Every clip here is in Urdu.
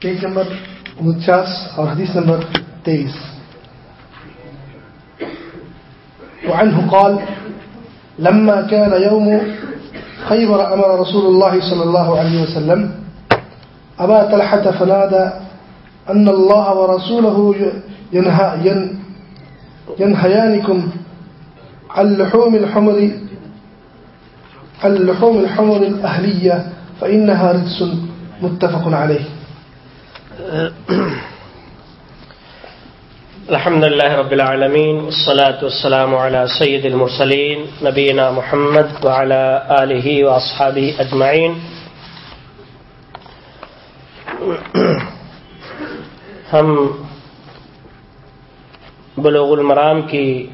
پیج نمبر انچاس اور حدیث نمبر تیئیس وعنه قال، لما كان يوم خيبر أمر رسول الله صلى الله عليه وسلم، أبا تلحة فنادى أن الله ورسوله ينهى ينهيانكم عن لحوم الحمر، عن لحوم الحمر الأهلية، فإنها رجس متفق عليه. الحمد لله رب العالمين والصلاة والسلام على سيد المرسلين نبينا محمد وعلى آله وأصحابه أجمعين ہم بلوغ المرام کی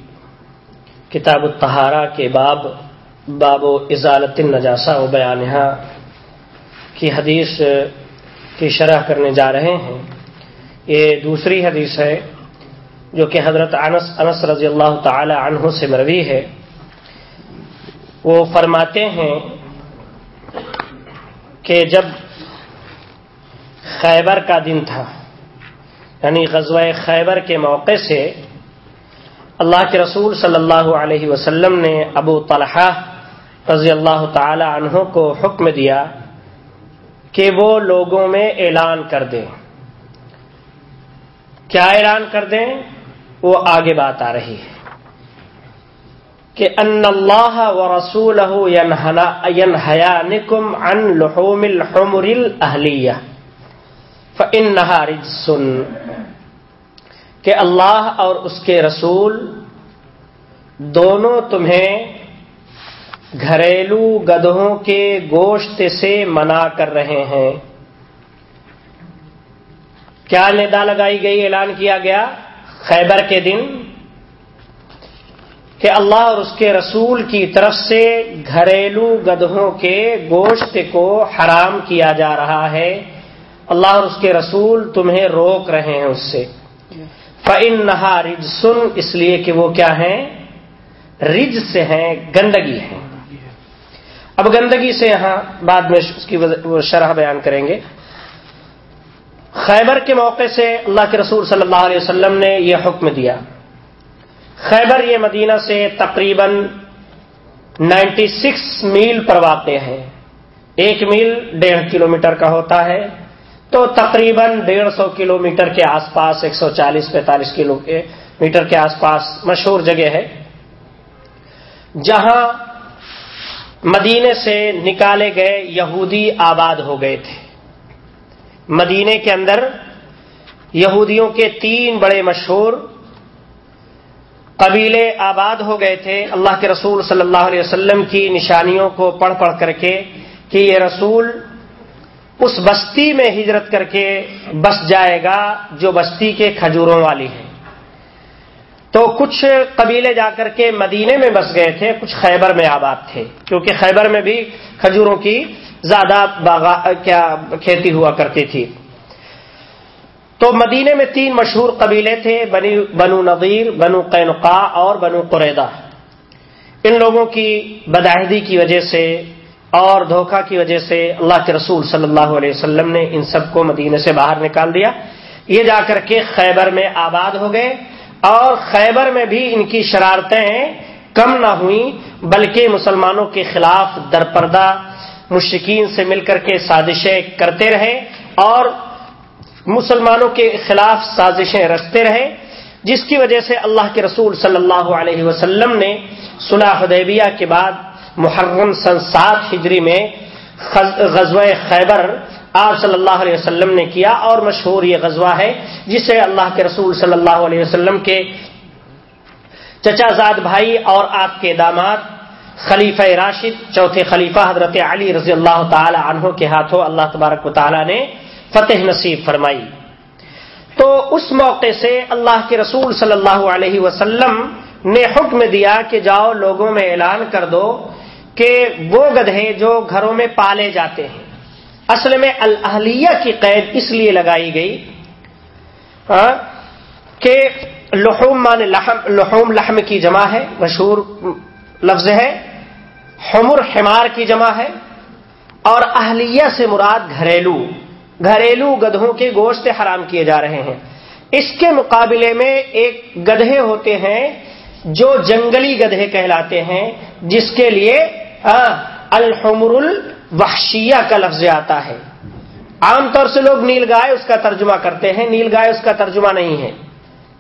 کتاب الطہارہ کے باب باب و ازالت النجاسہ و بیانہ کی حدیث کی شرح کرنے جا رہے ہیں۔ یہ دوسری حدیث ہے جو کہ حضرت انس انس رضی اللہ تعالی عنہ سے مروی ہے۔ وہ فرماتے ہیں کہ جب خیبر کا دن تھا یعنی غزوہ خیبر کے موقع سے اللہ کے رسول صلی اللہ علیہ وسلم نے ابو طلحہ رضی اللہ تعالی عنہ کو حکم دیا کہ وہ لوگوں میں اعلان کر دیں۔ کیا اعلان کر دیں؟ وہ آگے بات آ رہی ہے۔ کہ ان اللہ و رسول نکم ان لحوم الحمر اہلیہ فنہا رجسن۔ کہ اللہ اور اس کے رسول دونوں تمہیں گھریلو گدھوں کے گوشت سے منع کر رہے ہیں۔ کیا ندا لگائی گئی، اعلان کیا گیا خیبر کے دن کہ اللہ اور اس کے رسول کی طرف سے گھریلو گدھوں کے گوشت کو حرام کیا جا رہا ہے۔ اللہ اور اس کے رسول تمہیں روک رہے ہیں اس سے۔ فن نہا رج سن اس لیے کہ وہ کیا ہیں؟ رج سے ہیں، گندگی ہیں۔ اب گندگی سے یہاں بعد میں اس کی شرح بیان کریں گے۔ خیبر کے موقع سے اللہ کے رسول صلی اللہ علیہ وسلم نے یہ حکم دیا۔ خیبر یہ مدینہ سے تقریباً نائنٹی سکس میل پر واقع ہے۔ ایک میل ڈیڑھ کلو میٹر کا ہوتا ہے۔ تو تقریباً ڈیڑھ سو کلو میٹر کے آس پاس، ایک سو چالیس پینتالیس کلو میٹر کے آس پاس مشہور جگہ ہے۔ جہاں مدینے سے نکالے گئے یہودی آباد ہو گئے تھے۔ مدینے کے اندر یہودیوں کے تین بڑے مشہور قبیلے آباد ہو گئے تھے۔ اللہ کے رسول صلی اللہ علیہ وسلم کی نشانیوں کو پڑھ پڑھ کر کے کہ یہ رسول اس بستی میں ہجرت کر کے بس جائے گا جو بستی کے کھجوروں والی ہے۔ تو کچھ قبیلے جا کر کے مدینے میں بس گئے تھے، کچھ خیبر میں آباد تھے۔ کیونکہ خیبر میں بھی کھجوروں کی زیادہ باغا، کیا کھیتی ہوا کرتی تھی۔ تو مدینے میں تین مشہور قبیلے تھے بنو نظیر بنو قینقا اور بنو قریدا ان لوگوں کی بداہدی کی وجہ سے اور دھوکہ کی وجہ سے اللہ کے رسول صلی اللہ علیہ وسلم نے ان سب کو مدینے سے باہر نکال دیا۔ یہ جا کر کے خیبر میں آباد ہو گئے۔ اور خیبر میں بھی ان کی شرارتیں کم نہ ہوئیں، بلکہ مسلمانوں کے خلاف درپردہ مشکین سے مل کر کے سازشیں کرتے رہے اور مسلمانوں کے خلاف سازشیں رکھتے رہے، جس کی وجہ سے اللہ کے رسول صلی اللہ علیہ وسلم نے صلح حدیبیہ کے بعد محرم سن سات ہجری میں غزوہ خیبر آپ صلی اللہ علیہ وسلم نے کیا اور مشہور یہ غزوہ ہے، جسے اللہ کے رسول صلی اللہ علیہ وسلم کے چچا زاد بھائی اور آپ کے داماد خلیفہ راشد، چوتھے خلیفہ حضرت علی رضی اللہ تعالی عنہ کے ہاتھوں اللہ تبارک و تعالی نے فتح نصیب فرمائی۔ تو اس موقع سے اللہ کے رسول صلی اللہ علیہ وسلم نے حکم دیا کہ جاؤ لوگوں میں اعلان کر دو کہ وہ گدھے جو گھروں میں پالے جاتے ہیں۔ اصل میں الحلیہ کی قید اس لیے لگائی گئی کہ لحوم مان لحوم لحم کی جمع ہے، مشہور لفظ ہے، حمر حمار کی جمع ہے، اور اہلیہ سے مراد گھریلو گھریلو گدھوں کے گوشت حرام کیے جا رہے ہیں۔ اس کے مقابلے میں ایک گدھے ہوتے ہیں جو جنگلی گدھے کہلاتے ہیں، جس کے لیے الحمر وحشیہ کا لفظ آتا ہے۔ عام طور سے لوگ نیل گائے اس کا ترجمہ کرتے ہیں، نیل گائے اس کا ترجمہ نہیں ہے۔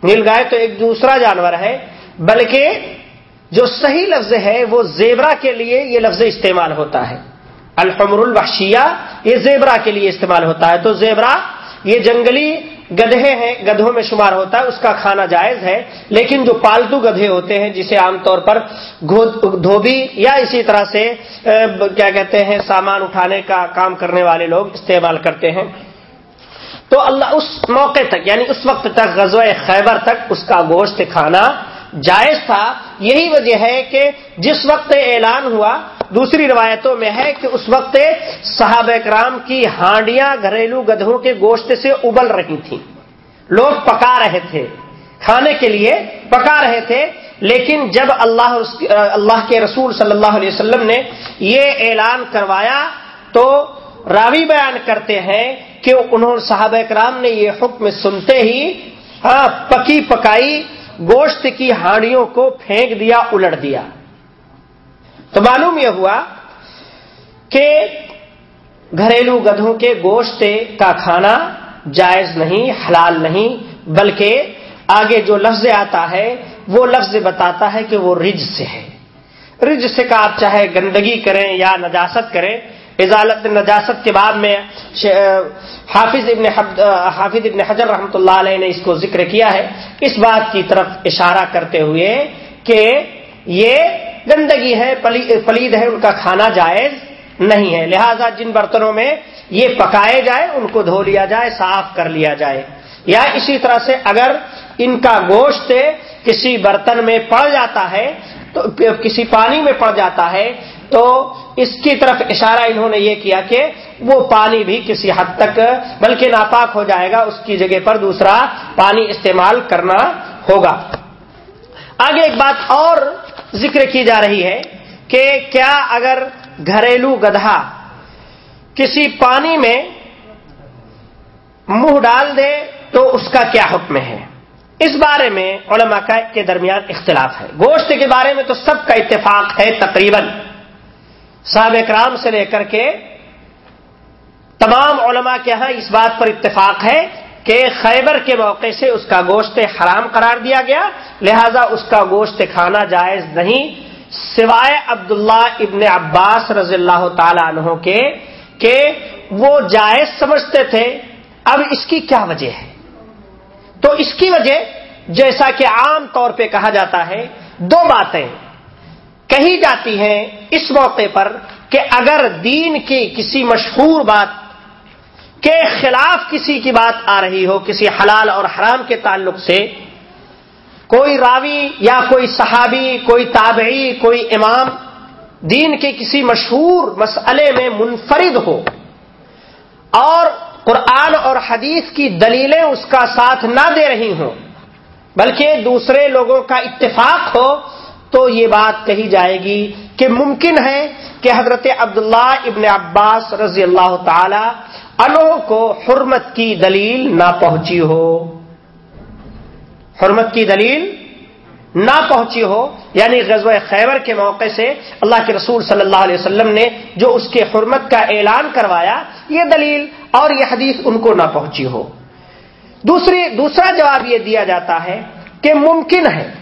نیل گائے تو ایک دوسرا جانور ہے، بلکہ جو صحیح لفظ ہے، وہ زیبرا کے لیے یہ لفظ استعمال ہوتا ہے۔ الحمر الوحشیہ، یہ زیبرا کے لیے استعمال ہوتا ہے۔ تو زیبرا، یہ جنگلی گدھے ہیں، گدھوں میں شمار ہوتا ہے، اس کا کھانا جائز ہے، لیکن جو پالتو گدھے ہوتے ہیں، جسے عام طور پر دھوبی یا اسی طرح سے کیا کہتے ہیں، سامان اٹھانے کا کام کرنے والے لوگ استعمال کرتے ہیں۔ تو اللہ اس موقع تک یعنی اس وقت تک، غزوہ خیبر تک اس کا گوشت کھانا جائز تھا۔ یہی وجہ ہے کہ جس وقت اعلان ہوا دوسری روایتوں میں ہے کہ اس وقت صحابہ کرام کی ہانڈیاں گھریلو گدھوں کے گوشت سے ابل رہی تھیں۔ لوگ پکا رہے تھے۔ کھانے کے لیے پکا رہے تھے۔ لیکن جب اللہ اللہ کے رسول صلی اللہ علیہ وسلم نے یہ اعلان کروایا تو راوی بیان کرتے ہیں کہ انہوں صحابہ کرام نے یہ حکم سنتے ہی ہاں، پکی پکائی گوشت کی ہانڈیوں کو پھینک دیا، الٹ دیا۔ تو معلوم یہ ہوا کہ گھریلو گدھوں کے گوشت کا کھانا جائز نہیں، حلال نہیں، بلکہ آگے جو لفظ آتا ہے، وہ لفظ بتاتا ہے کہ وہ رج سے ہے۔ رج سے کا آپ چاہے گندگی کریں یا نجاست کریں ازالت نجاست کے بعد میں حافظ ابن حافظ ابن حجر رحمۃ اللہ علیہ نے اس کو ذکر کیا ہے۔ اس بات کی طرف اشارہ کرتے ہوئے کہ یہ گندگی ہے پلید ہے، ان کا کھانا جائز نہیں ہے۔ لہذا جن برتنوں میں یہ پکائے جائے، ان کو دھو لیا جائے، صاف کر لیا جائے۔ یا اسی طرح سے اگر ان کا گوشت کسی برتن میں پڑ جاتا ہے، تو کسی پانی میں پڑ جاتا ہے، تو اس کی طرف اشارہ انہوں نے یہ کیا کہ وہ پانی بھی کسی حد تک بلکہ ناپاک ہو جائے گا، اس کی جگہ پر دوسرا پانی استعمال کرنا ہوگا۔ آگے ایک بات اور ذکر کی جا رہی ہے کہ کیا اگر گھریلو گدھا کسی پانی میں منہ ڈال دے تو اس کا کیا حکم ہے؟ اس بارے میں علماء کے درمیان اختلاف ہے۔ گوشت کے بارے میں تو سب کا اتفاق ہے تقریباً۔ صاحب اکرام سے لے کر کے تمام علماء کے ہاں اس بات پر اتفاق ہے کہ خیبر کے موقع سے اس کا گوشت حرام قرار دیا گیا، لہذا اس کا گوشت کھانا جائز نہیں، سوائے عبداللہ ابن عباس رضی اللہ تعالی عنہ کے کہ وہ جائز سمجھتے تھے۔ اب اس کی کیا وجہ ہے؟ تو اس کی وجہ جیسا کہ عام طور پہ کہا جاتا ہے، دو باتیں کہی جاتی ہیں اس موقع پر کہ اگر دین کی کسی مشہور بات کے خلاف کسی کی بات آ رہی ہو، کسی حلال اور حرام کے تعلق سے، کوئی راوی یا کوئی صحابی، کوئی تابعی، کوئی امام دین کے کسی مشہور مسئلے میں منفرد ہو اور قرآن اور حدیث کی دلیلیں اس کا ساتھ نہ دے رہی ہوں، بلکہ دوسرے لوگوں کا اتفاق ہو، تو یہ بات کہی جائے گی کہ ممکن ہے کہ حضرت عبداللہ ابن عباس رضی اللہ تعالی انو کو حرمت کی دلیل نہ پہنچی ہو۔ حرمت کی دلیل نہ پہنچی ہو۔ یعنی غزوہ خیبر کے موقع سے اللہ کے رسول صلی اللہ علیہ وسلم نے جو اس کے حرمت کا اعلان کروایا، یہ دلیل اور یہ حدیث ان کو نہ پہنچی ہو۔ دوسری، دوسرا جواب یہ دیا جاتا ہے کہ ممکن ہے۔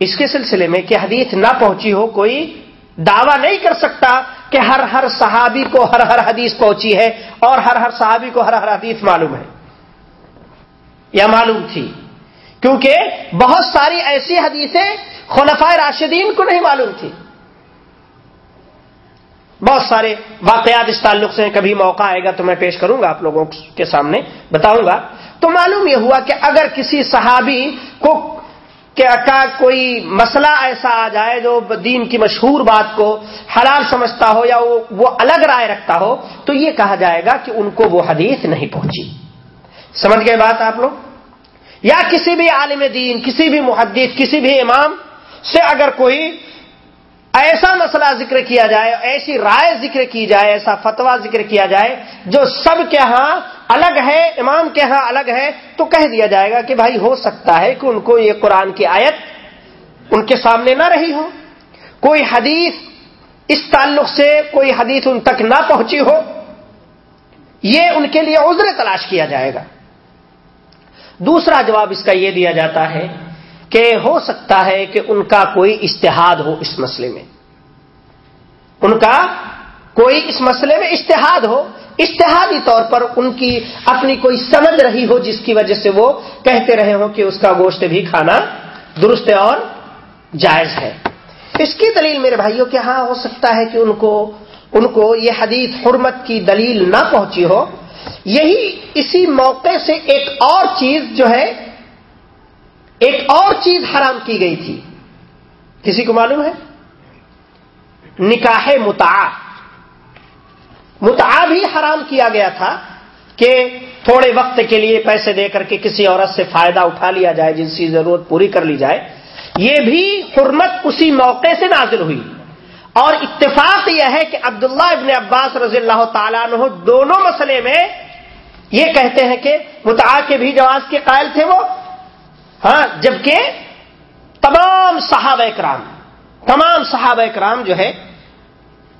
اس کے سلسلے میں کہ حدیث نہ پہنچی ہو، کوئی دعویٰ نہیں کر سکتا۔ کہ ہر ہر صحابی کو ہر ہر حدیث پہنچی ہے اور ہر ہر صحابی کو ہر ہر حدیث معلوم ہے۔ یا معلوم تھی۔ کیونکہ بہت ساری ایسی حدیثیں خلفۂ راشدین کو نہیں معلوم تھی۔ بہت سارے واقعات اس تعلق سے کبھی موقع آئے گا تو میں پیش کروں گا آپ لوگوں کے سامنے، بتاؤں گا۔ تو معلوم یہ ہوا کہ اگر کسی صحابی کو کا کوئی مسئلہ ایسا آ جائے جو دین کی مشہور بات کو حلال سمجھتا ہو یا وہ الگ رائے رکھتا ہو، تو یہ کہا جائے گا کہ ان کو وہ حدیث نہیں پہنچی۔ سمجھ گئے بات آپ لوگ؟ یا کسی بھی عالم دین، کسی بھی محدث، کسی بھی امام سے اگر کوئی ایسا مسئلہ ذکر کیا جائے، ایسی رائے ذکر کی جائے، ایسا فتوا ذکر کیا جائے، جو سب کے ہاں الگ ہے، امام کے ہاں الگ ہے، تو کہہ دیا جائے گا کہ بھائی ہو سکتا ہے کہ ان کو یہ قرآن کی آیت ان کے سامنے نہ رہی ہو۔ کوئی حدیث اس تعلق سے کوئی حدیث ان تک نہ پہنچی ہو، یہ ان کے لیے عذر تلاش کیا جائے گا۔ دوسرا جواب اس کا یہ دیا جاتا ہے کہ ہو سکتا ہے کہ ان کا کوئی اشتہاد ہو اس مسئلے میں۔ ان کا کوئی اس مسئلے میں اشتہاد ہو۔ اشتہادی طور پر ان کی اپنی کوئی سمجھ رہی ہو جس کی وجہ سے وہ کہتے رہے ہوں کہ اس کا گوشت بھی کھانا درست اور جائز ہے۔ اس کی دلیل میرے بھائیوں کے ہاں ہو سکتا ہے کہ ان کو ان کو یہ حدیث حرمت کی دلیل نہ پہنچی ہو۔ یہی اسی موقع سے ایک اور چیز جو ہے ایک اور چیز حرام کی گئی تھی کسی کو معلوم ہے نکاح متا متا بھی حرام کیا گیا تھا کہ تھوڑے وقت کے لیے پیسے دے کر کے کسی عورت سے فائدہ اٹھا لیا جائے جن کی ضرورت پوری کر لی جائے یہ بھی حرمت اسی موقع سے نازل ہوئی اور اتفاق یہ ہے کہ عبداللہ ابن عباس رضی اللہ تعالیٰ عنہ دونوں مسئلے میں یہ کہتے ہیں کہ متعا کے بھی جواز کے قائل تھے وہ ہاں جبکہ تمام صحابہ کرام تمام صحابہ کرام جو ہے،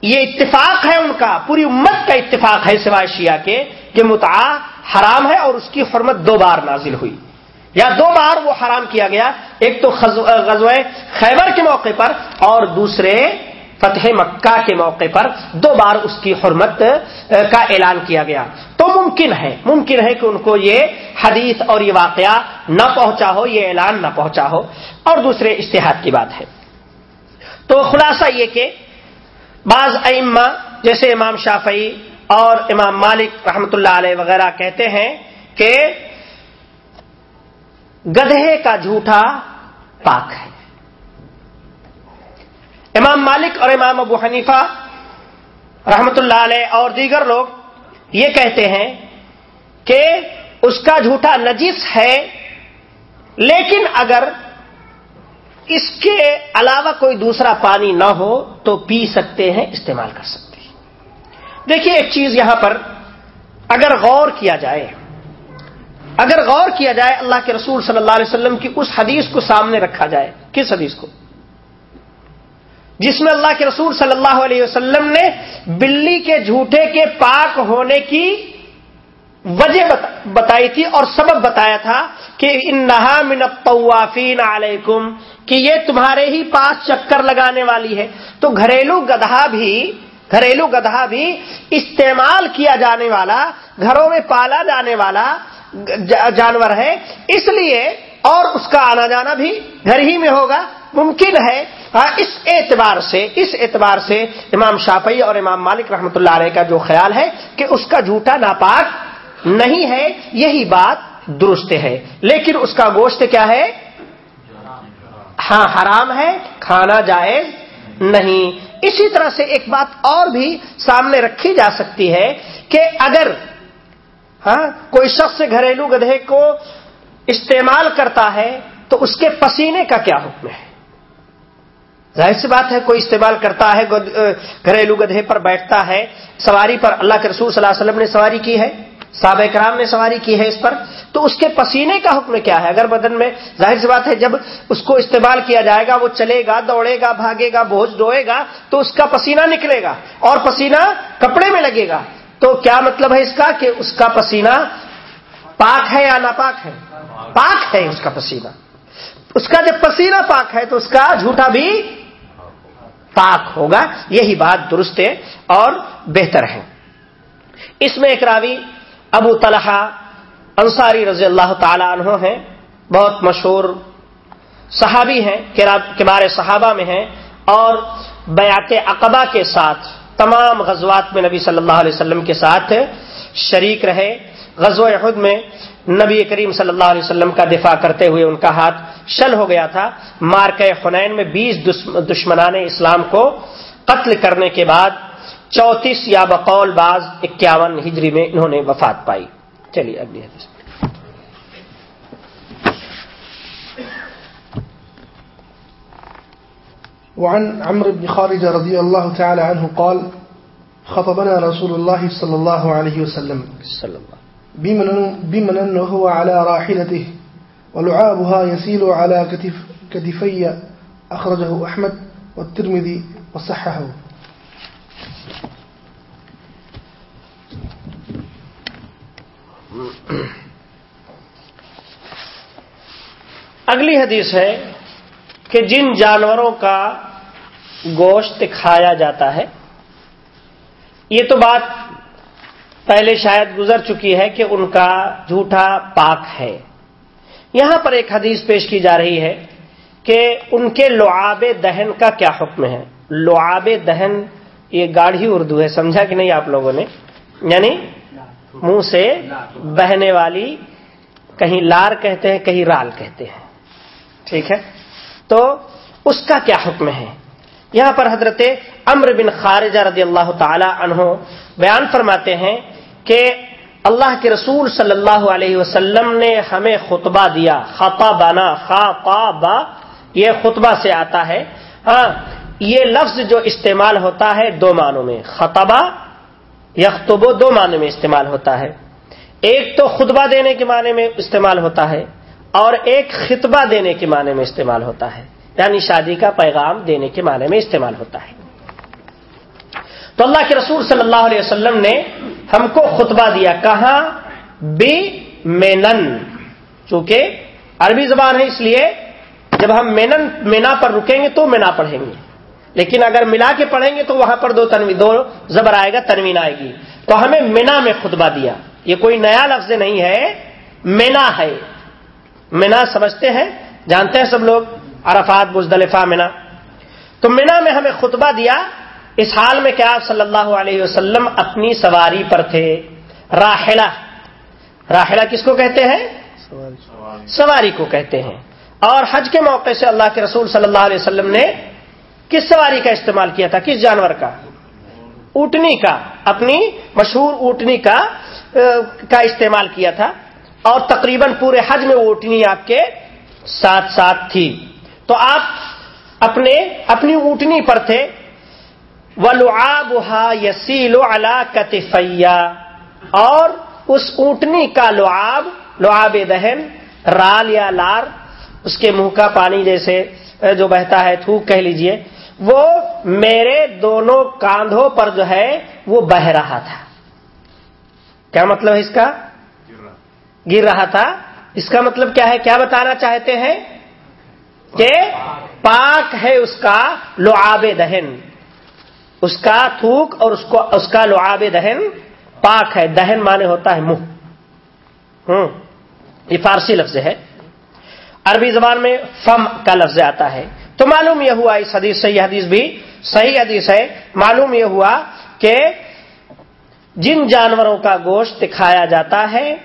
یہ اتفاق ہے ان کا، پوری امت کا اتفاق ہے سوائے شیعہ کے، کہ متعا حرام ہے اور اس کی حرمت دو بار نازل ہوئی۔ یا دو بار وہ حرام کیا گیا، ایک تو غزوہ خیبر کے موقع پر اور دوسرے فتح مکہ کے موقع پر دو بار اس کی حرمت کا اعلان کیا گیا۔ تو ممکن ہے ممکن ہے کہ ان کو یہ حدیث اور یہ واقعہ نہ پہنچا ہو، یہ اعلان نہ پہنچا ہو۔ اور دوسرے اشتہاد کی بات ہے۔ تو خلاصہ یہ کہ بعض ائمہ، جیسے امام شافعی اور امام مالک رحمت اللہ علیہ وغیرہ کہتے ہیں کہ گدھے کا جھوٹا پاک ہے۔ امام مالک اور امام ابو حنیفہ رحمت اللہ علیہ اور دیگر لوگ یہ کہتے ہیں کہ اس کا جھوٹا نجس ہے، لیکن اگر اس کے علاوہ کوئی دوسرا پانی نہ ہو تو پی سکتے ہیں، استعمال کر سکتے ہیں۔ دیکھیے ایک چیز یہاں پر اگر غور کیا جائے، اگر غور کیا جائے اللہ کے رسول صلی اللہ علیہ وسلم کی اس حدیث کو سامنے رکھا جائے، کس حدیث کو؟ جس میں اللہ کے رسول صلی اللہ علیہ وسلم نے بلی کے جھوٹے کے پاک ہونے کی وجہ بتائی تھی اور سبب بتایا تھا کہ ان نہا طوافین علیکم، کہ یہ تمہارے ہی پاس چکر لگانے والی ہے۔ تو گھریلو گدھا بھی گھریلو گدھا بھی استعمال کیا جانے والا، گھروں میں پالا جانے والا جانور ہے۔ اس لیے اور اس کا آنا جانا بھی گھر ہی میں ہوگا، ممکن ہے۔ اس اعتبار سے، اس اعتبار سے امام شافعی اور امام مالک رحمۃ اللہ علیہ کا جو خیال ہے کہ اس کا جھوٹا ناپاک نہیں ہے، یہی بات درست ہے۔ لیکن اس کا گوشت کیا ہے؟ ہاں حرام ہے، کھانا جائز نہیں۔ اسی طرح سے ایک بات اور بھی سامنے رکھی جا سکتی ہے کہ اگر ہاں کوئی شخص گھریلو گدھے کو استعمال کرتا ہے تو اس کے پسینے کا کیا حکم ہے؟ ظاہر سی بات ہے، کوئی استعمال کرتا ہے گھریلو گدھے پر بیٹھتا ہے، سواری پر اللہ کے رسول صلی اللہ علیہ وسلم نے سواری کی ہے، صحابہ کرام نے سواری کی ہے اس پر، تو اس کے پسینے کا حکم کیا ہے؟ اگر بدن میں ظاہر سی بات ہے، جب اس کو استعمال کیا جائے گا، وہ چلے گا، دوڑے گا، بھاگے گا، بوجھ ڈوئے گا، تو اس کا پسینہ نکلے گا اور پسینہ کپڑے میں لگے گا۔ تو کیا مطلب ہے اس کا؟ کہ اس کا پسینہ پاک ہے یا ناپاک ہے؟ پاک ہے اس کا پسینہ اس کا جب پسینہ پاک ہے تو اس کا جھوٹا بھی پاک ہوگا۔ یہی بات درست ہے اور بہتر ہے۔ اس میں ایک راوی ابو طلحہ انصاری رضی اللہ تعالی عنہ ہیں۔ بہت مشہور صحابی ہیں کبار صحابہ میں ہیں۔ اور بیات عقبہ کے ساتھ تمام غزوات میں نبی صلی اللہ علیہ وسلم کے ساتھ شریک رہے۔ غزو احد میں نبی کریم صلی اللہ علیہ وسلم کا دفاع کرتے ہوئے ان کا ہاتھ شل ہو گیا تھا۔ مارکہ خنین میں بیس دشمنان اسلام کو قتل کرنے کے بعد چونتیس یا بقول باز اکیاون ہجری میں انہوں نے وفات پائی۔ چلیے اگلی حدیث۔ وعن عمرو بن خارجة رضي الله تعالى عنه قال خطبنا رسول الله صلى الله عليه وسلم۔ صلی اللہ بمن, بمن هو على راحلته ولعابها يسيل على كتف كتفي أخرجه أحمد والترمذي وصححه. اگلی حدیث ہے کہ جن جانوروں کا گوشت کھایا جاتا ہے یہ تو بات پہلے شاید گزر چکی ہے کہ ان کا جھوٹا پاک ہے۔ یہاں پر ایک حدیث پیش کی جا رہی ہے کہ ان کے لعاب دہن کا کیا حکم ہے؟ لعاب دہن، یہ گاڑھی اردو ہے، سمجھا کہ نہیں آپ لوگوں نے؟ یعنی منہ سے بہنے والی، کہیں لار کہتے ہیں، کہیں رال کہتے ہیں۔ ٹھیک ہے؟ تو اس کا کیا حکم ہے؟ یہاں پر حضرت امر بن خارجہ رضی اللہ تعالی عنہ بیان فرماتے ہیں کہ اللہ کے رسول صلی اللہ علیہ وسلم نے ہمیں خطبہ دیا۔ خطا بانا خا یہ خطبہ سے آتا ہے۔ ہاں یہ لفظ جو استعمال ہوتا ہے دو معنوں میں خطبہ یختبو دو معنوں میں استعمال ہوتا ہے۔ ایک تو خطبہ دینے کے معنی میں استعمال ہوتا ہے اور ایک خطبہ دینے کے معنی میں استعمال ہوتا ہے۔ یعنی شادی کا پیغام دینے کے معنی میں استعمال ہوتا ہے۔ تو اللہ کے رسول صلی اللہ علیہ وسلم نے ہم کو خطبہ دیا کہاں بے مینن، چونکہ عربی زبان ہے اس لیے جب ہم مینن، مینا پر رکیں گے تو مینا پڑھیں گے۔ لیکن اگر ملا کے پڑھیں گے تو وہاں پر دو تنوی، دو زبر آئے گا، تنوین آئے گی۔ تو ہمیں مینا میں خطبہ دیا۔ یہ کوئی نیا لفظ نہیں ہے، مینا ہے۔ مینا سمجھتے ہیں، جانتے ہیں سب لوگ، عرفات، بزدلفہ، مینا۔ تو مینا میں ہمیں خطبہ دیا اس حال میں کیا صلی اللہ علیہ وسلم اپنی سواری پر تھے۔ راحلہ۔ راحلہ کس کو کہتے ہیں؟ سواری کو کہتے ہیں۔ اور حج کے موقع سے اللہ کے رسول صلی اللہ علیہ وسلم نے کس سواری کا استعمال کیا تھا؟ کس جانور کا؟ اٹنی کا۔ اپنی مشہور اٹنی کا کا استعمال کیا تھا۔ اور تقریباً پورے حج میں وہ اٹنی آپ کے ساتھ ساتھ تھی۔ تو آپ اپنے، اپنی اونٹنی پر تھے۔ ولعابہ یسیل علا کتفیا اور اس اونٹنی کا لعاب لعاب دہن، رال یا لار، اس کے منہ کا پانی جیسے جو بہتا ہے تھوک کہہ لیجیے، وہ میرے دونوں کاندھوں پر جو ہے، وہ بہ رہا تھا۔ کیا مطلب ہے اس کا؟ گر رہا تھا۔ اس کا مطلب کیا ہے؟ کیا بتانا چاہتے ہیں؟ کہ پاک ہے اس کا لعاب دہن۔ اس کا تھوک اور اس کو اس کا لعاب دہن پاک ہے۔ دہن مانے ہوتا ہے منہ۔ ہوں۔ یہ فارسی لفظ ہے۔ عربی زبان میں فم کا لفظ آتا ہے۔ تو معلوم یہ ہوا اس حدیث سے، یہ حدیث بھی صحیح حدیث ہے۔ معلوم یہ ہوا کہ جن جانوروں کا گوشت کھایا جاتا ہے،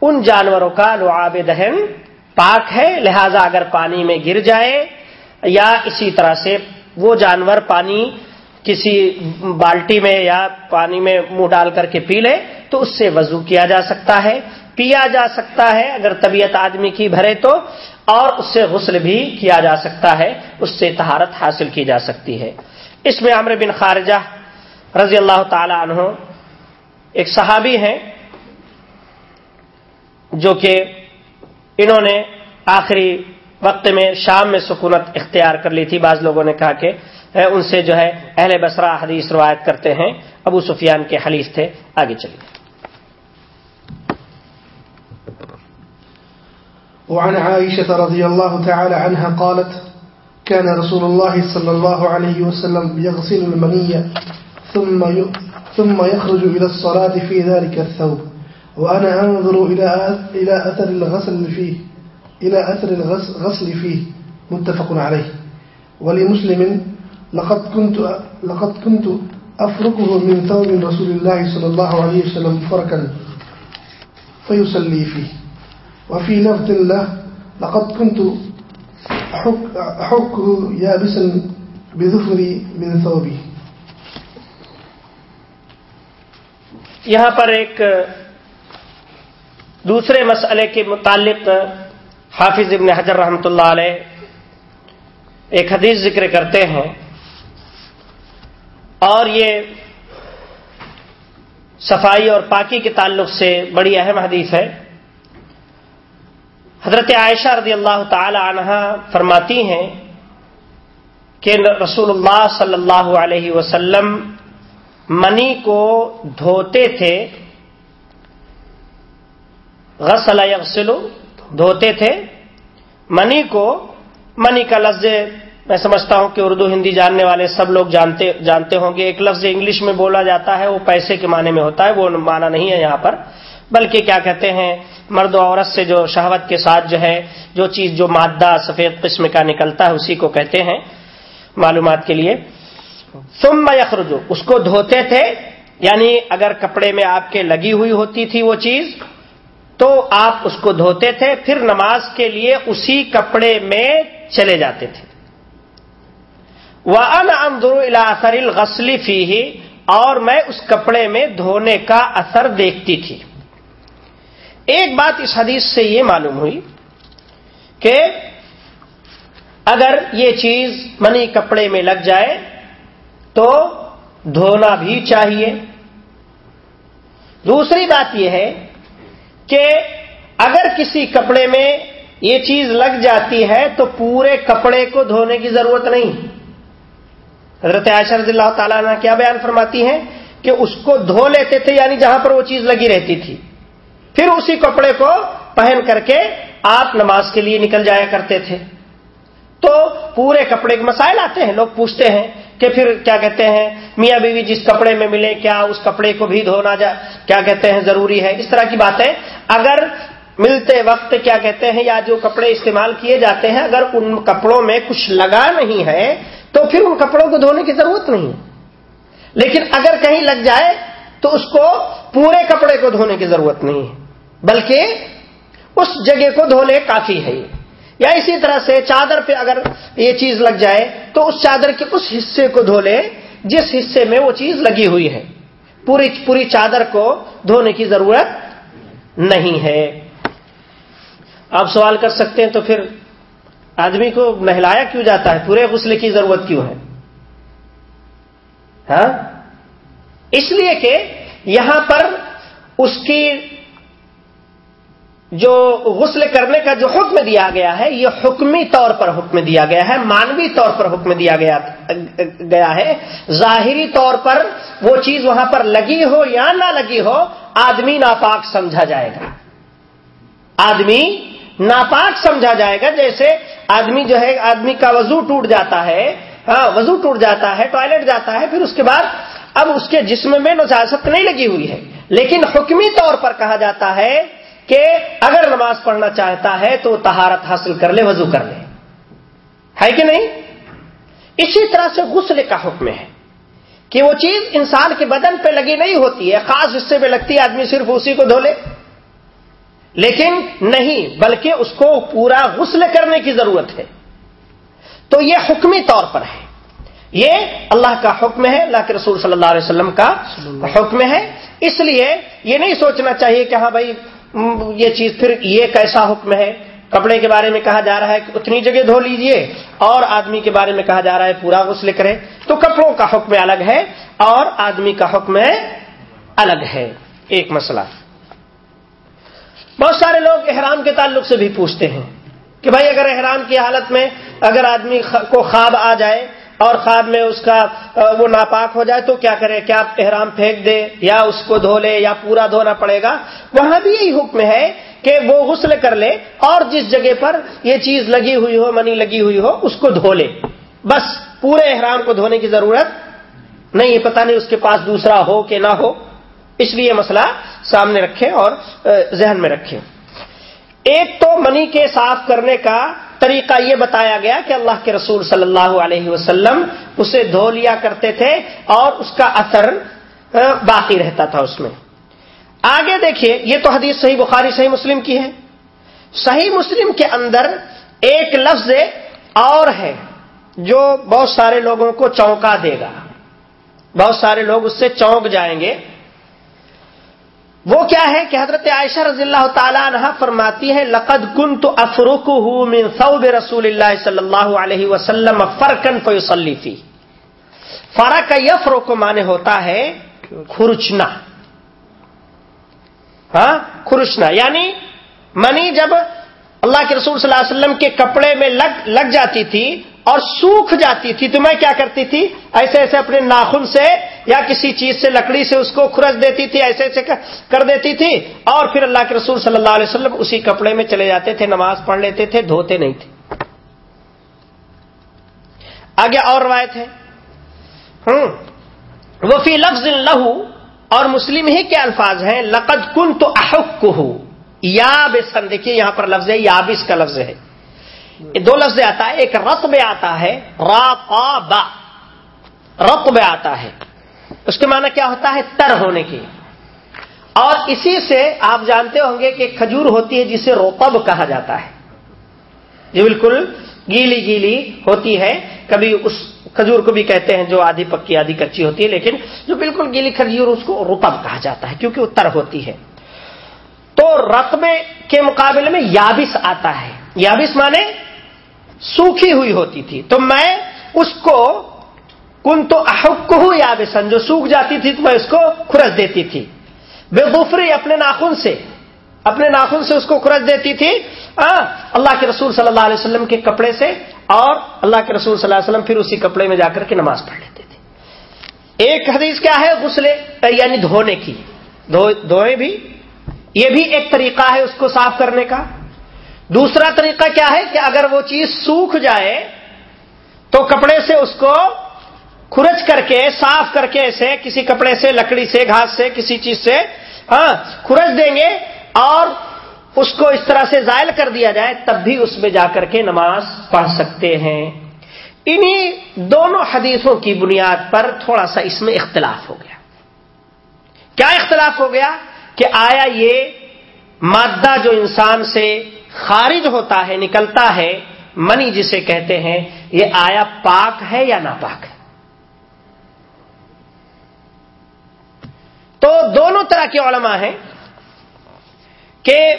ان جانوروں کا لعاب دہن پاک ہے۔ لہذا اگر پانی میں گر جائے یا اسی طرح سے وہ جانور پانی کسی بالٹی میں یا پانی میں منہ ڈال کر کے پی لے تو اس سے وضو کیا جا سکتا ہے، پیا جا سکتا ہے، اگر طبیعت آدمی کی بھرے تو، اور اس سے غسل بھی کیا جا سکتا ہے، اس سے تہارت حاصل کی جا سکتی ہے۔ اس میں عمر بن خارجہ رضی اللہ تعالی عنہ ایک صحابی ہیں، جو کہ انہوں نے آخری وقت میں شام میں سکونت اختیار کر لی تھی۔ بعض لوگوں نے کہا کہ ان سے جو ہے اہل بسرا حدیث روایت کرتے ہیں۔ ابو سفیان کے حلیف تھے، آگے چلیے۔ وعن عائشة رضي الله تعالى عنها قالت كان رسول الله صلى الله عليه وسلم يغسل المنية ثم ثم يخرج إلى الصلاة في ذلك الثوب، وأنا أنظر إلى إلى أثر الغسل فيه، إلى أثر الغسل فيه، متفق عليه. ولمسلم لقد كنت لقد كنت أفركه من ثوب رسول الله صلى الله عليه وسلم فركا فيصلي فيه. وفي لفظ له لقد كنت أحكه يابسا بذفري من ثوبي. یہاں پر ایک دوسرے مسئلے کے متعلق حافظ ابن حجر رحمۃ اللہ علیہ ایک حدیث ذکر کرتے ہیں۔ اور یہ صفائی اور پاکی کے تعلق سے بڑی اہم حدیث ہے۔ حضرت عائشہ رضی اللہ تعالی عنہ فرماتی ہیں کہ رسول اللہ صلی اللہ علیہ وسلم منی کو دھوتے تھے۔ غسل یغسل، دھوتے تھے۔ منی کو، منی کا لفظ میں سمجھتا ہوں کہ اردو ہندی جاننے والے سب لوگ جانتے جانتے ہوں گے۔ ایک لفظ انگلش میں بولا جاتا ہے، وہ پیسے کے معنی میں ہوتا ہے، وہ معنی نہیں ہے یہاں پر۔ بلکہ کیا کہتے ہیں، مرد و عورت سے جو شہوت کے ساتھ جو ہے، جو چیز، جو مادہ سفید قسم کا نکلتا ہے، اسی کو کہتے ہیں معلومات کے لیے۔ ثم یخرجو، اس کو دھوتے تھے یعنی اگر کپڑے میں آپ کے لگی ہوئی ہوتی تھی وہ چیز، تو آپ اس کو دھوتے تھے، پھر نماز کے لیے اسی کپڑے میں چلے جاتے تھے۔ اثر الغسلی فی اور میں اس کپڑے میں دھونے کا اثر دیکھتی تھی۔ ایک بات اس حدیث سے یہ معلوم ہوئی کہ اگر یہ چیز منی کپڑے میں لگ جائے تو دھونا بھی چاہیے۔ دوسری بات یہ ہے کہ اگر کسی کپڑے میں یہ چیز لگ جاتی ہے تو پورے کپڑے کو دھونے کی ضرورت نہیں۔ حضرت عائشہ رضی اللہ تعالیٰ نے کیا بیان فرماتی ہیں کہ اس کو دھو لیتے تھے یعنی جہاں پر وہ چیز لگی رہتی تھی۔ پھر اسی کپڑے کو پہن کر کے آپ نماز کے لیے نکل جایا کرتے تھے۔ تو پورے کپڑے کے مسائل آتے ہیں، لوگ پوچھتے ہیں کہ پھر کیا کہتے ہیں، میاں بیوی جس کپڑے میں ملے کیا اس کپڑے کو بھی دھونا جا، کیا کہتے ہیں، ضروری ہے، اس طرح کی باتیں۔ اگر ملتے وقت کیا کہتے ہیں، یا جو کپڑے استعمال کیے جاتے ہیں، اگر ان کپڑوں میں کچھ لگا نہیں ہے، تو پھر ان کپڑوں کو دھونے کی ضرورت نہیں لیکن اگر کہیں لگ جائے، تو اس کو پورے کپڑے کو دھونے کی ضرورت نہیں ہے۔ بلکہ اس جگہ کو دھونے کافی ہے۔ یا اسی طرح سے چادر پہ اگر یہ چیز لگ جائے، تو اس چادر کے اس حصے کو دھو لے، جس حصے میں وہ چیز لگی ہوئی ہے۔ پوری پوری چادر کو دھونے کی ضرورت نہیں ہے۔ آپ سوال کر سکتے ہیں تو پھر آدمی کو نہلایا کیوں جاتا ہے؟ پورے غسل کی ضرورت کیوں ہے؟ ہاں؟ اس لیے کہ یہاں پر اس کی جو غسل کرنے کا جو حکم دیا گیا ہے، یہ حکمی طور پر حکم دیا گیا ہے، مانوی طور پر حکم دیا گیا گیا ہے۔ ظاہری طور پر وہ چیز وہاں پر لگی ہو یا نہ لگی ہو، آدمی ناپاک سمجھا جائے گا۔ آدمی ناپاک سمجھا جائے گا، جیسے آدمی جو ہے، آدمی کا وضو ٹوٹ جاتا ہے ہاں وضو ٹوٹ جاتا ہے، ٹوائلٹ جاتا ہے، پھر اس کے بعد اب اس کے جسم میں نجازت نہیں لگی ہوئی ہے۔ لیکن حکمی طور پر کہا جاتا ہے کہ اگر نماز پڑھنا چاہتا ہے تو تہارت حاصل کر لے، وضو کر لے۔ ہے کہ نہیں؟ اسی طرح سے غسل کا حکم ہے کہ وہ چیز انسان کے بدن پہ لگی نہیں ہوتی ہے، خاص حصے پہ لگتی ہے، آدمی صرف اسی کو دھو لے۔ لیکن نہیں، بلکہ اس کو پورا غسل کرنے کی ضرورت ہے۔ تو یہ حکمی طور پر ہے۔ یہ اللہ کا حکم ہے، اللہ کے رسول صلی اللہ علیہ وسلم کا حکم ہے۔ اس لیے یہ نہیں سوچنا چاہیے کہ ہاں بھائی، یہ چیز پھر یہ کیسا حکم ہے؟ کپڑے کے بارے میں کہا جا رہا ہے کہ اتنی جگہ دھو لیجیے، اور آدمی کے بارے میں کہا جا رہا ہے پورا غسل کرے۔ تو کپڑوں کا حکم الگ ہے اور آدمی کا حکم الگ ہے۔ ایک مسئلہ۔ بہت سارے لوگ احرام کے تعلق سے بھی پوچھتے ہیں کہ بھائی اگر احرام کی حالت میں اگر آدمی کو خواب آ جائے اور خواب میں اس کا وہ ناپاک ہو جائے تو کیا کرے؟ کیا احرام پھینک دے یا اس کو دھو لے یا پورا دھونا پڑے گا؟ وہاں بھی یہی حکم ہے کہ وہ غسل کر لے اور جس جگہ پر یہ چیز لگی ہوئی ہو، منی لگی ہوئی ہو، اس کو دھو لے۔ بس پورے احرام کو دھونے کی ضرورت نہیں، پتہ نہیں اس کے پاس دوسرا ہو کہ نہ ہو۔ اس لیے مسئلہ سامنے رکھیں اور ذہن میں رکھیں۔ ایک تو منی کے صاف کرنے کا طریقہ یہ بتایا گیا کہ اللہ کے رسول صلی اللہ علیہ وسلم اسے دھو لیا کرتے تھے اور اس کا اثر باقی رہتا تھا اس میں۔ آگے دیکھیے، یہ تو حدیث صحیح بخاری، صحیح مسلم کی ہے۔ صحیح مسلم کے اندر ایک لفظ اور ہے جو بہت سارے لوگوں کو چونکا دے گا۔ بہت سارے لوگ اس سے چونک جائیں گے۔ وہ کیا ہے کہ حضرت عائشہ رضی اللہ تعالیٰ عنہ فرماتی ہے، لقد کن تو من ثوب رسول اللہ صلی اللہ علیہ وسلم فرقن فی۔ فرق کا یہ فروق مانے ہوتا ہے کھرچنا۔ ہاں کھرچنا۔ یعنی منی جب اللہ کے رسول صلی اللہ علیہ وسلم کے کپڑے میں لگ لگ جاتی تھی اور سوکھ جاتی تھی تو میں کیا کرتی تھی؟ ایسے ایسے اپنے ناخن سے یا کسی چیز سے لکڑی سے اس کو کھرچ دیتی تھی، ایسے ایسے کر دیتی تھی، اور پھر اللہ کے رسول صلی اللہ علیہ وسلم اسی کپڑے میں چلے جاتے تھے، نماز پڑھ لیتے تھے، دھوتے نہیں تھے۔ آگے اور روایت ہے۔ وہ لفظ لہو اور مسلم ہی کے الفاظ ہیں۔ لقد کن تو احق یا بسن دیکھیے یہاں پر لفظ ہے یابس کا لفظ ہے۔ دو لفظ آتا ہے، ایک رقب آتا ہے، را با رقب آتا ہے۔ اس کے معنی کیا ہوتا ہے تر ہونے کی۔ اور اسی سے آپ جانتے ہوں گے کہ کھجور ہوتی ہے جسے روپب کہا جاتا ہے۔ جو بالکل، گیلی گیلی ہوتی ہے۔ کبھی اس کھجور کو بھی کہتے ہیں جو آدھی پکی، آدھی کچی ہوتی ہے، لیکن جو بالکل گیلی کھجور اس کو روپب کہا جاتا ہے کیونکہ وہ تر ہوتی ہے۔ تو رقبے کے مقابلے میں یابس آتا ہے۔ یابس مانے سوکھی ہوئی ہوتی تھی۔ تو میں اس کو کن تو احق ہوں یا بسن جو سوکھ جاتی تھی تو میں اس کو کھرچ دیتی تھی۔ بے بفری اپنے ناخن سے، اپنے ناخن سے اس کو کھرچ دیتی تھی۔ اللہ کے رسول صلی اللہ علیہ وسلم کے کپڑے سے، اور اللہ کے رسول صلی اللہ علیہ وسلم پھر اسی کپڑے میں جا کر کے نماز پڑھ لیتے تھے۔ ایک حدیث کیا ہے؟ غسلے یعنی دھونے کی۔ دھوئے بھی۔ یہ بھی ایک طریقہ ہے اس کو صاف کرنے کا۔ دوسرا طریقہ کیا ہے؟ کہ اگر وہ چیز سوکھ جائے، تو کپڑے سے اس کو کھرچ کر کے، صاف کر کے ایسے کسی کپڑے سے، لکڑی سے، گھاس سے، کسی چیز سے ہاں کھرچ دیں گے اور اس کو اس طرح سے زائل کر دیا جائے تب بھی اس میں جا کر کے نماز پڑھ سکتے ہیں۔ انہی دونوں حدیثوں کی بنیاد پر تھوڑا سا اس میں اختلاف ہو گیا۔ کیا اختلاف ہو گیا؟ کہ آیا یہ مادہ جو انسان سے خارج ہوتا ہے، نکلتا ہے، منی جسے کہتے ہیں، یہ آیا پاک ہے یا ناپاک ہے؟ تو دونوں طرح کے علماء ہیں کہ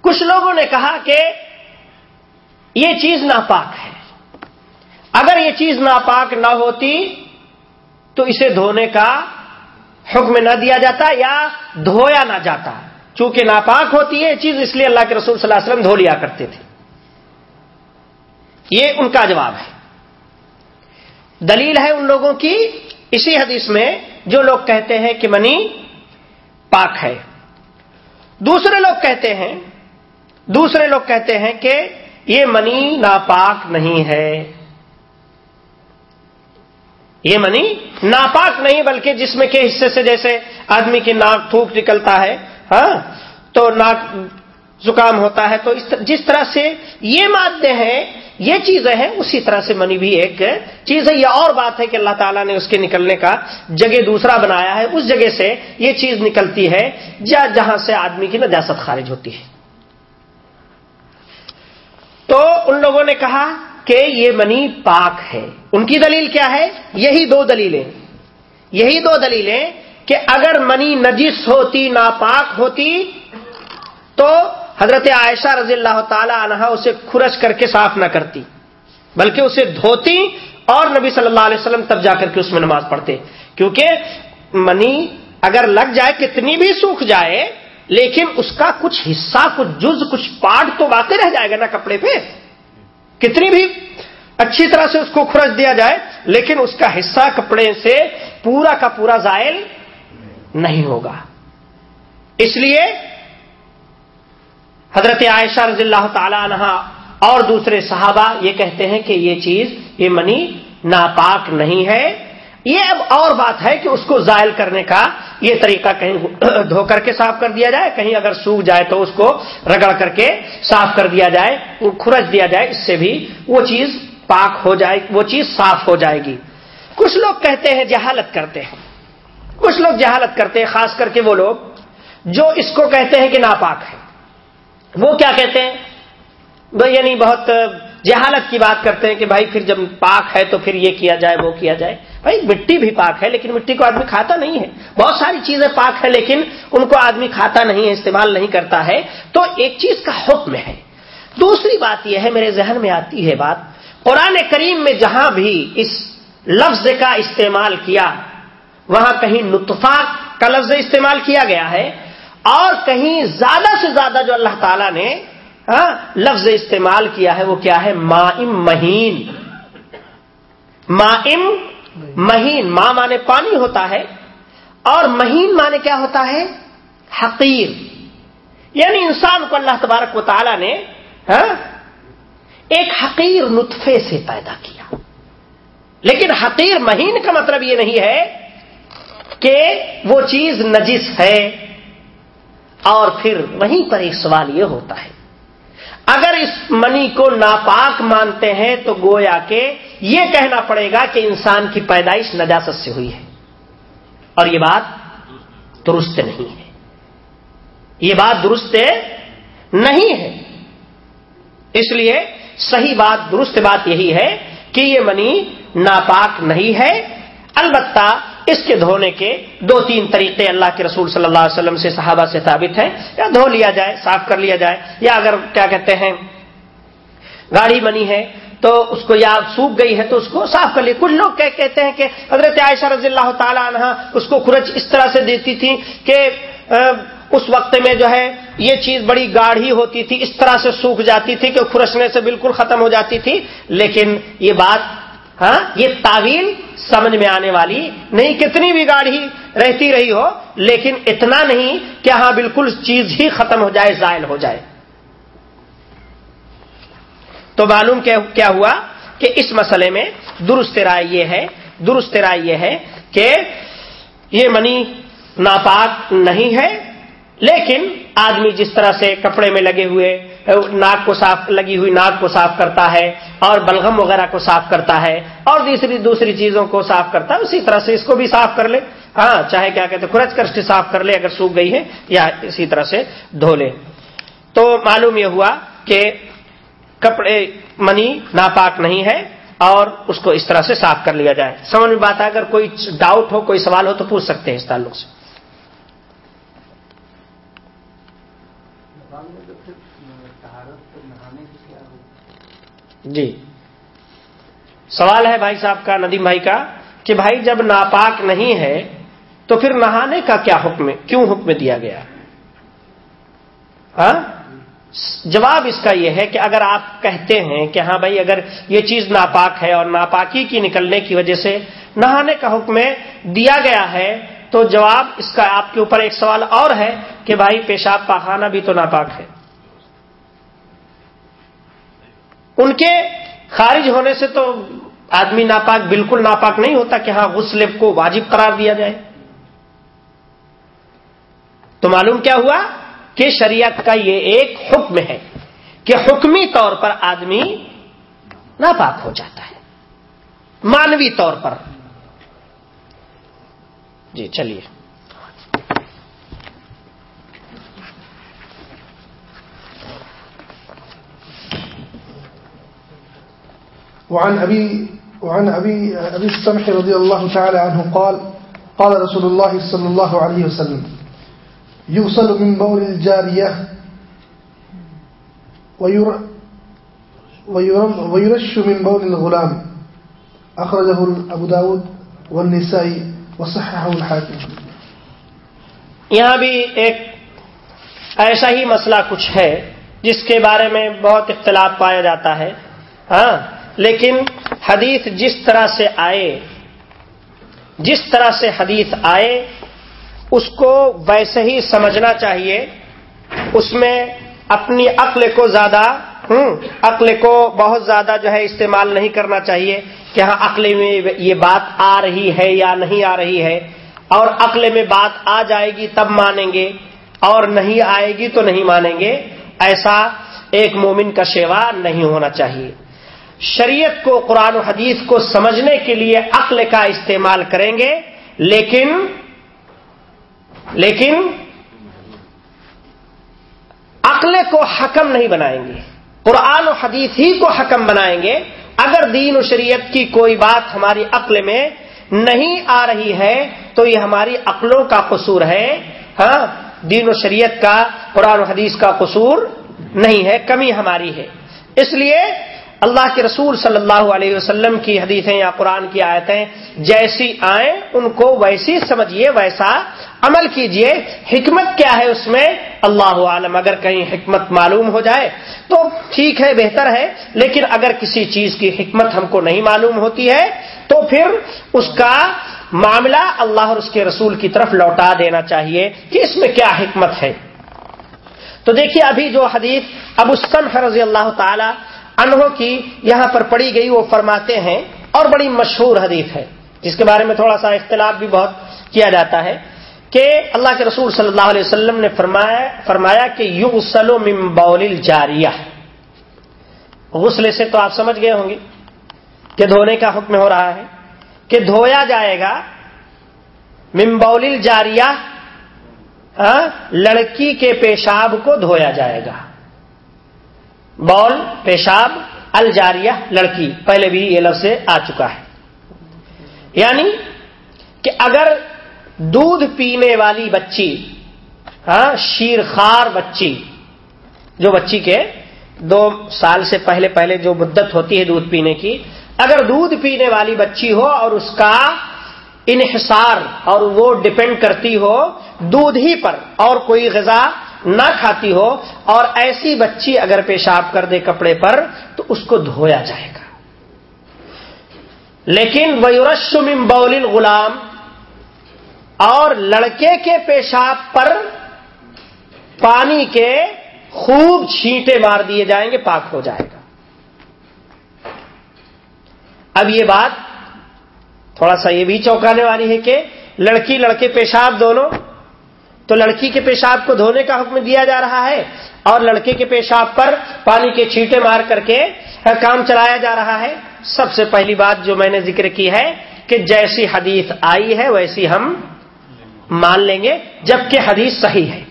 کچھ لوگوں نے کہا کہ یہ چیز ناپاک ہے۔ اگر یہ چیز ناپاک نہ ہوتی تو اسے دھونے کا حکم نہ دیا جاتا یا دھویا نہ جاتا۔ چونکہ ناپاک ہوتی ہے یہ چیز، اس لیے اللہ کے رسول صلی اللہ علیہ وسلم دھو لیا کرتے تھے۔ یہ ان کا جواب ہے۔ دلیل ہے ان لوگوں کی اسی حدیث میں جو لوگ کہتے ہیں کہ منی پاک ہے۔ دوسرے لوگ کہتے ہیں، دوسرے لوگ کہتے ہیں کہ یہ منی ناپاک نہیں ہے۔ یہ منی ناپاک نہیں، بلکہ جسم کے حصے سے جیسے آدمی کی ناک تھوک نکلتا ہے ہاں تو ناک زکام ہوتا ہے تو جس طرح سے یہ مادے ہیں، یہ چیزیں ہیں، اسی طرح سے منی بھی ایک چیز ہے۔ یہ اور بات ہے کہ اللہ تعالیٰ نے اس کے نکلنے کا جگہ دوسرا بنایا ہے۔ اس جگہ سے یہ چیز نکلتی ہے جہاں سے آدمی کی نجاست خارج ہوتی ہے۔ تو ان لوگوں نے کہا کہ یہ منی پاک ہے۔ ان کی دلیل کیا ہے؟ یہی دو دلیلیں۔ یہی دو دلیلیں کہ اگر منی نجس ہوتی، ناپاک ہوتی، تو حضرت عائشہ رضی اللہ تعالی عنہ اسے کھرچ کر کے صاف نہ کرتی، بلکہ اسے دھوتی اور نبی صلی اللہ علیہ وسلم تب جا کر کے اس میں نماز پڑھتے۔ کیونکہ منی اگر لگ جائے کتنی بھی سوکھ جائے، لیکن اس کا کچھ حصہ، کچھ جز، کچھ پارٹ تو باقی رہ جائے گا نا کپڑے پہ۔ کتنی بھی اچھی طرح سے اس کو کھرچ دیا جائے، لیکن اس کا حصہ کپڑے سے پورا کا پورا زائل نہیں ہوگا۔ اس لیے حضرت عائشہ رضی اللہ تعالی عنہ اور دوسرے صحابہ یہ کہتے ہیں کہ یہ چیز یہ منی ناپاک نہیں ہے۔ یہ اب اور بات ہے کہ اس کو زائل کرنے کا یہ طریقہ کہیں دھو کر کے صاف کر دیا جائے، کہیں اگر سوکھ جائے تو اس کو رگڑ کر کے صاف کر دیا جائے کھرچ دیا جائے، اس سے بھی وہ چیز پاک ہو جائے، وہ چیز صاف ہو جائے گی۔ کچھ لوگ کہتے ہیں جہالت کرتے ہیں۔ کچھ لوگ جہالت کرتے ہیں، خاص کر کے وہ لوگ جو اس کو کہتے ہیں کہ ناپاک ہے۔ وہ کیا کہتے ہیں؟ یعنی بہت جہالت کی بات کرتے ہیں کہ بھائی پھر جب پاک ہے تو پھر یہ کیا جائے، وہ کیا جائے۔ بھائی مٹی بھی پاک ہے، لیکن مٹی کو آدمی کھاتا نہیں ہے۔ بہت ساری چیزیں پاک ہیں، لیکن ان کو آدمی کھاتا نہیں ہے، استعمال نہیں کرتا ہے۔ تو ایک چیز کا حکم ہے۔ دوسری بات یہ ہے، میرے ذہن میں آتی ہے بات۔ قرآن کریم میں جہاں بھی اس لفظ کا استعمال کیا، وہاں کہیں نطفہ کا لفظ استعمال کیا گیا ہے اور کہیں زیادہ سے زیادہ جو اللہ تعالی نے ہاں، لفظ استعمال کیا ہے، وہ کیا ہے؟ مائم مہین۔ مائم مہین ماں مانے پانی ہوتا ہے، اور مہین مانے کیا ہوتا ہے؟ حقیر۔ یعنی انسان کو اللہ تبارک و تعالی نے ہاں، ایک حقیر نطفے سے پیدا کیا۔ لیکن حقیر مہین کا مطلب یہ نہیں ہے کہ وہ چیز نجس ہے۔ اور پھر وہیں پر ایک سوال یہ ہوتا ہے، اگر اس منی کو ناپاک مانتے ہیں تو گویا کہ یہ کہنا پڑے گا کہ انسان کی پیدائش نجاست سے ہوئی ہے۔ اور یہ بات درست نہیں ہے۔ یہ بات درست نہیں ہے۔ اس لیے صحیح بات، درست بات یہی ہے کہ یہ منی ناپاک نہیں ہے۔ البتہ اس کے دھونے کے دو تین طریقے اللہ کے رسول صلی اللہ علیہ وسلم سے صحابہ سے ثابت ہیں۔ یا دھو لیا جائے، صاف کر لیا جائے، یا اگر کیا کہتے ہیں، گاڑی بنی ہے تو اس کو یا سوکھ گئی ہے تو اس کو صاف کر لیا۔ کچھ لوگ کہتے ہیں کہ حضرت عائشہ رضی اللہ تعالی عنہ اس کو خرچ اس طرح سے دیتی تھی کہ اس وقت میں جو ہے یہ چیز بڑی گاڑھی ہوتی تھی، اس طرح سے سوکھ جاتی تھی کہ کھرچنے سے بالکل ختم ہو جاتی تھی۔ لیکن یہ بات ہاں یہ تعویل سمجھ میں آنے والی نہیں، کتنی بھی گاڑی رہتی رہی ہو، لیکن اتنا نہیں کہ ہاں بالکل چیز ہی ختم ہو جائے، زائل ہو جائے۔ تو معلوم کیا ہوا کہ اس مسئلے میں درست رائے یہ ہے، درست رائے یہ ہے کہ یہ منی ناپاک نہیں ہے، لیکن آدمی جس طرح سے کپڑے میں لگے ہوئے ناک کو صاف لگی ہوئی ناک کو صاف کرتا ہے اور بلغم وغیرہ کو صاف کرتا ہے اور دوسری دوسری چیزوں کو صاف کرتا ہے، اسی طرح سے اس کو بھی صاف کر لے۔ ہاں چاہے کیا کہتے کھرچ کر صاف کر لے اگر سوکھ گئی ہے یا اسی طرح سے دھو لے۔ تو معلوم یہ ہوا کہ کپڑے منی ناپاک نہیں ہے اور اس کو اس طرح سے صاف کر لیا جائے۔ سمجھ میں بات ہے، اگر کوئی ڈاؤٹ ہو، کوئی سوال ہو تو پوچھ سکتے ہیں اس تعلق سے۔ جی۔ سوال ہے بھائی صاحب کا، ندیم بھائی کا، کہ بھائی جب ناپاک نہیں ہے تو پھر نہانے کا کیا حکم کیوں حکم دیا گیا؟ ہاں؟ جواب اس کا یہ ہے کہ اگر آپ کہتے ہیں کہ ہاں بھائی اگر یہ چیز ناپاک ہے اور ناپاکی کی نکلنے کی وجہ سے نہانے کا حکم دیا گیا ہے، تو جواب اس کا آپ کے اوپر ایک سوال اور ہے کہ بھائی پیشاب پاخانہ بھی تو ناپاک ہے۔ ان کے خارج ہونے سے تو آدمی ناپاک، بالکل ناپاک نہیں ہوتا کہ ہاں غسل کو واجب قرار دیا جائے۔ تو معلوم کیا ہوا کہ شریعت کا یہ ایک حکم ہے کہ حکمی طور پر آدمی ناپاک ہو جاتا ہے۔ مانوی طور پر۔ جی چلیے۔ وعن أبي وعن أبي أبي السمح رضي الله تعالى عنه قال قال رسول الله صلى الله عليه وسلم، يغسل من بول الجارية ويرش من بول الغلام. أخرجه أبو داود والنسائي وصححه الحاكم. یہاں بھی ایک ایسا ہی مسئلہ کچھ ہے جس کے بارے میں بہت اختلاف پایا جاتا ہے۔ ہاں؟ لیکن حدیث جس طرح سے آئے، جس طرح سے حدیث آئے، اس کو ویسے ہی سمجھنا چاہیے۔ اس میں اپنی عقل کو زیادہ، ہوں، عقل کو بہت زیادہ جو ہے استعمال نہیں کرنا چاہیے کہ ہاں عقل میں یہ بات آ رہی ہے یا نہیں آ رہی ہے۔ اور عقل میں بات آ جائے گی تب مانیں گے، اور نہیں آئے گی تو نہیں مانیں گے۔ ایسا ایک مومن کا شیوا نہیں ہونا چاہیے۔ شریعت کو، قرآن و حدیث کو سمجھنے کے لیے عقل کا استعمال کریں گے، لیکن لیکن عقل کو حکم نہیں بنائیں گے۔ قرآن و حدیث ہی کو حکم بنائیں گے۔ اگر دین و شریعت کی کوئی بات ہماری عقل میں نہیں آ رہی ہے، تو یہ ہماری عقلوں کا قصور ہے۔ ہاں دین و شریعت کا، قرآن و حدیث کا قصور نہیں ہے، کمی ہماری ہے۔ اس لیے اللہ کے رسول صلی اللہ علیہ وسلم کی حدیثیں یا قرآن کی آیتیں جیسی آئیں، ان کو ویسی سمجھیے، ویسا عمل کیجیے حکمت کیا ہے اس میں؟ اللہ عالم۔ اگر کہیں حکمت معلوم ہو جائے تو ٹھیک ہے، بہتر ہے۔ لیکن اگر کسی چیز کی حکمت ہم کو نہیں معلوم ہوتی ہے، تو پھر اس کا معاملہ اللہ اور اس کے رسول کی طرف لوٹا دینا چاہیے کہ اس میں کیا حکمت ہے۔ تو دیکھیے، ابھی جو حدیث ابو سم رضی اللہ تعالی انہوں کی یہاں پر پڑی گئی وہ فرماتے ہیں، اور بڑی مشہور حدیث ہے، جس کے بارے میں تھوڑا سا اختلاف بھی بہت کیا جاتا ہے کہ اللہ کے رسول صلی اللہ علیہ وسلم نے فرمایا فرمایا کہ یو سلو ممبول جاریہ غسلے سے تو آپ سمجھ گئے ہوں گے کہ دھونے کا حکم ہو رہا ہے، کہ دھویا جائے گا ممبول جاریہ ہاں، لڑکی کے پیشاب کو دھویا جائے گا۔ بول پیشاب، الجاریہ، لڑکی۔ پہلے بھی یہ لفظ آ چکا ہے۔ یعنی کہ اگر دودھ پینے والی بچی ہاں شیر خار بچی، جو بچی کے دو سال سے پہلے پہلے جو مدت ہوتی ہے دودھ پینے کی، اگر دودھ پینے والی بچی ہو اور اس کا انحصار اور وہ ڈپینڈ کرتی ہو دودھ ہی پر اور کوئی غذا نہ کھاتی ہو اور ایسی بچی اگر پیشاب کر دے کپڑے پر تو اس کو دھویا جائے گا۔ لیکن ویورشم بول غلام اور لڑکے کے پیشاب پر پانی کے خوب چھینٹے مار دیے جائیں گے، پاک ہو جائے گا۔ اب یہ بات تھوڑا سا یہ بھی چوکانے والی ہے کہ لڑکی لڑکے پیشاب دونوں تو لڑکی کے پیشاب کو دھونے کا حکم دیا جا رہا ہے اور لڑکے کے پیشاب پر پانی کے چھینٹے مار کر کے کام چلایا جا رہا ہے۔ سب سے پہلی بات جو میں نے ذکر کی ہے کہ جیسی حدیث آئی ہے ویسی ہم مان لیں گے، جبکہ حدیث صحیح ہے۔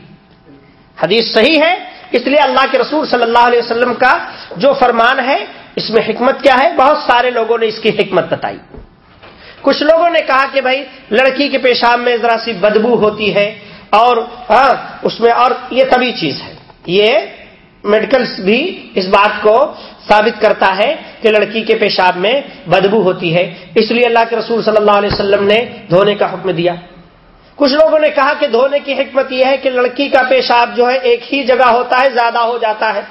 حدیث صحیح ہے، اس لیے اللہ کے رسول صلی اللہ علیہ وسلم کا جو فرمان ہے، اس میں حکمت کیا ہے؟ بہت سارے لوگوں نے اس کی حکمت بتائی۔ کچھ لوگوں نے کہا کہ بھائی، لڑکی کے پیشاب میں ذرا سی بدبو ہوتی ہے اور ہاں اس میں اور یہ تبھی چیز ہے۔ یہ میڈیکل بھی اس بات کو ثابت کرتا ہے کہ لڑکی کے پیشاب میں بدبو ہوتی ہے۔ اس لیے اللہ کے رسول صلی اللہ علیہ وسلم نے دھونے کا حکم دیا۔ کچھ لوگوں نے کہا کہ دھونے کی حکمت یہ ہے کہ لڑکی کا پیشاب جو ہے ایک ہی جگہ ہوتا ہے، زیادہ ہو جاتا ہے۔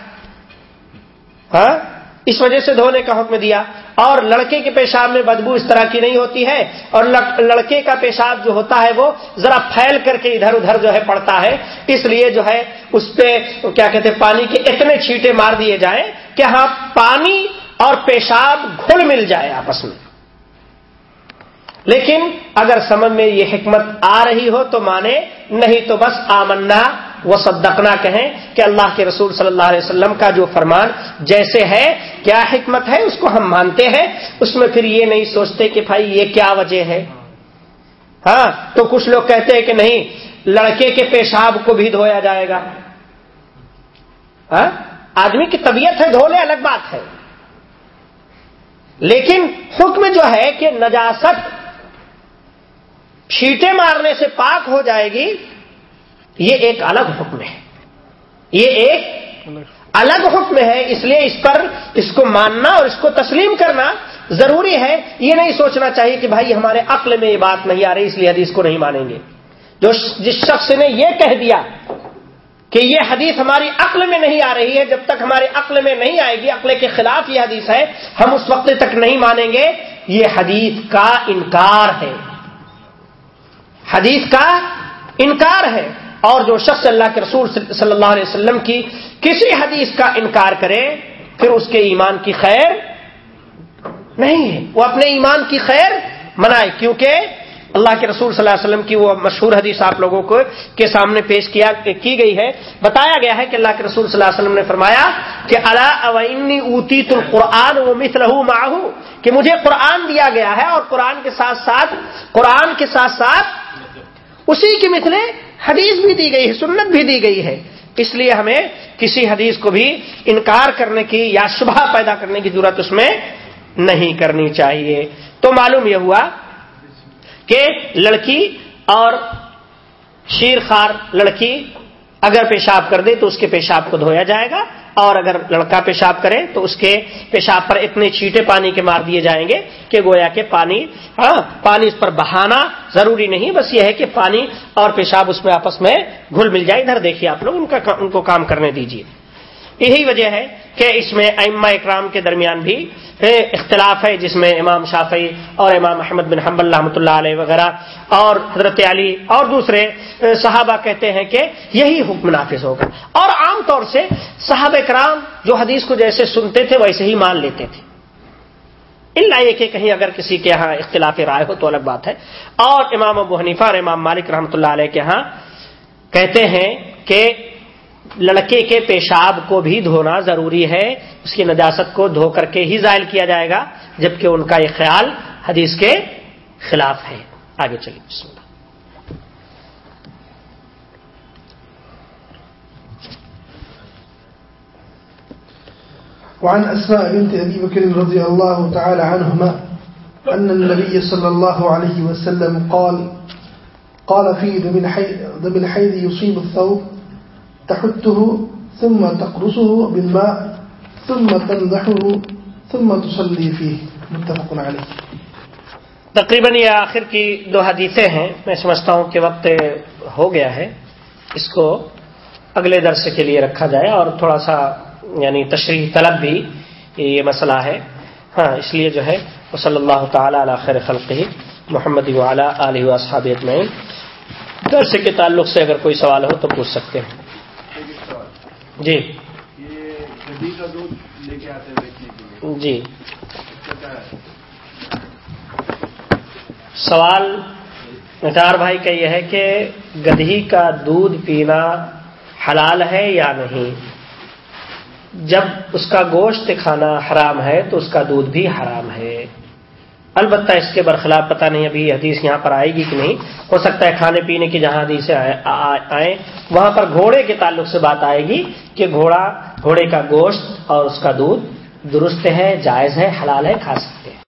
ہاں؟ اس وجہ سے دھونے کا حکم دیا اور لڑکے کے پیشاب میں بدبو اس طرح کی نہیں ہوتی ہے اور لڑکے کا پیشاب جو ہوتا ہے وہ ذرا پھیل کر کے ادھر ادھر جو ہے پڑتا ہے اس لیے جو ہے اس پہ کیا کہتے ہیں پانی کے اتنے چھیٹے مار دیے جائیں کہ ہاں پانی اور پیشاب گھل مل جائے آپس میں۔ لیکن اگر سمجھ میں یہ حکمت آ رہی ہو تو مانے، نہیں تو بس آمنا وہ صدقنا کہیں کہ اللہ کے رسول صلی اللہ علیہ وسلم کا جو فرمان جیسے ہے، کیا حکمت ہے، اس کو ہم مانتے ہیں۔ اس میں پھر یہ نہیں سوچتے کہ بھائی یہ کیا وجہ ہے۔ ہاں تو کچھ لوگ کہتے ہیں کہ نہیں، لڑکے کے پیشاب کو بھی دھویا جائے گا۔ ہاں آدمی کی طبیعت ہے، دھو لے، الگ بات ہے۔ لیکن حکم جو ہے کہ نجاست چھیٹے مارنے سے پاک ہو جائے گی یہ ایک الگ حکم ہے۔ یہ ایک الگ حکم ہے، اس لیے اس پر اس کو ماننا اور اس کو تسلیم کرنا ضروری ہے۔ یہ نہیں سوچنا چاہیے کہ بھائی ہمارے عقل میں یہ بات نہیں آ رہی، اس لیے حدیث کو نہیں مانیں گے۔ جو جس شخص نے یہ کہہ دیا کہ یہ حدیث ہماری عقل میں نہیں آ رہی ہے، جب تک ہمارے عقل میں نہیں آئے گی، عقل کے خلاف یہ حدیث ہے، ہم اس وقت تک نہیں مانیں گے۔ یہ حدیث کا انکار ہے۔ حدیث کا انکار ہے۔ اور جو شخص اللہ کے رسول صلی اللہ علیہ وسلم کی کسی حدیث کا انکار کرے، پھر اس کے ایمان کی خیر نہیں ہے۔ وہ اپنے ایمان کی خیر منائے، کیونکہ اللہ کے رسول صلی اللہ علیہ وسلم کی وہ مشہور حدیث آپ لوگوں کو کے سامنے پیش کیا، کی گئی ہے۔ بتایا گیا ہے کہ اللہ کے رسول صلی اللہ علیہ وسلم نے فرمایا کہ اللہ اوتی قرآن وہ مت رہو ماہو کہ مجھے قرآن دیا گیا ہے اور قرآن کے ساتھ ساتھ، قرآن کے ساتھ ساتھ اسی کی مثلیں حدیث بھی دی گئی ہے، سنت بھی دی گئی ہے۔ اس لیے ہمیں کسی حدیث کو بھی انکار کرنے کی یا شبہ پیدا کرنے کی ضرورت اس میں نہیں کرنی چاہیے۔ تو معلوم یہ ہوا کہ لڑکی اور شیر خار لڑکی اگر پیشاب کر دے تو اس کے پیشاب کو دھویا جائے گا۔ اور اگر لڑکا پیشاب کرے تو اس کے پیشاب پر اتنے چیٹے پانی کے مار دیے جائیں گے کہ گویا کہ پانی ہاں پانی اس پر بہانا ضروری نہیں، بس یہ ہے کہ پانی اور پیشاب اس میں آپس میں گھل مل جائے۔ ادھر دیکھیے آپ لوگ، ان کا ان کو کام کرنے دیجیے یہی وجہ ہے کہ اس میں ائمہ اکرام کے درمیان بھی اختلاف ہے، جس میں امام شافعی اور امام احمد بن حمب رحمۃ اللہ علیہ وغیرہ اور حضرت علی اور دوسرے صحابہ کہتے ہیں کہ یہی حکم نافذ ہوگا۔ اور عام طور سے صحابہ کرام جو حدیث کو جیسے سنتے تھے، ویسے ہی مان لیتے تھے۔ اللہ یہ کہ کہیں اگر کسی کے یہاں اختلاف رائے ہو تو الگ بات ہے۔ اور امام ابو حنیفہ اور امام مالک رحمۃ اللہ علیہ کے ہاں کہتے ہیں کہ لڑکے کے پیشاب کو بھی دھونا ضروری ہے، اس کی نجاست کو دھو کر کے ہی ظاہر کیا جائے گا، جبکہ ان کا یہ خیال حدیث کے خلاف ہے۔ آگے چلیے، بسم اللہ۔ وعن أسماء بنت أبي بكر رضي الله تعالى عنهما أن النبي صلى الله عليه وسلم قال قال في ذب الحيض يصيب الثوب تحته ثم تقرصه بالماء ثم تنضحه ثم تصلي فيه. متفق عليه. تقریباً یہ آخر کی دو حدیثیں ہیں. میں سمجھتا ہوں کہ وقت ہو گیا ہے. اس کو اگلے درس کے لیے رکھا جائے اور تھوڑا سا یعنی تشریح طلب بھی یہ مسئلہ ہے. ہاں اس لیے جو ہے وہ صلی اللہ تعالی علی خیر خلقی محمد وعلا علیہ وصحاب میں درس کے تعلق سے اگر کوئی سوال ہو تو پوچھ سکتے ہیں۔ جی۔ جی۔ سوال نثار بھائی کا یہ ہے کہ گدھی کا دودھ پینا حلال ہے یا نہیں؟ جب اس کا گوشت کھانا حرام ہے تو اس کا دودھ بھی حرام ہے۔ البتہ اس کے برخلاف پتہ نہیں ابھی حدیث یہاں پر آئے گی کہ نہیں۔ ہو سکتا ہے کھانے پینے کی جہاں حدیث آئیں وہاں پر گھوڑے کے تعلق سے بات آئے گی کہ گھوڑا، گھوڑے کا گوشت اور اس کا دودھ درست ہے، جائز ہے، حلال ہے، کھا سکتے ہیں۔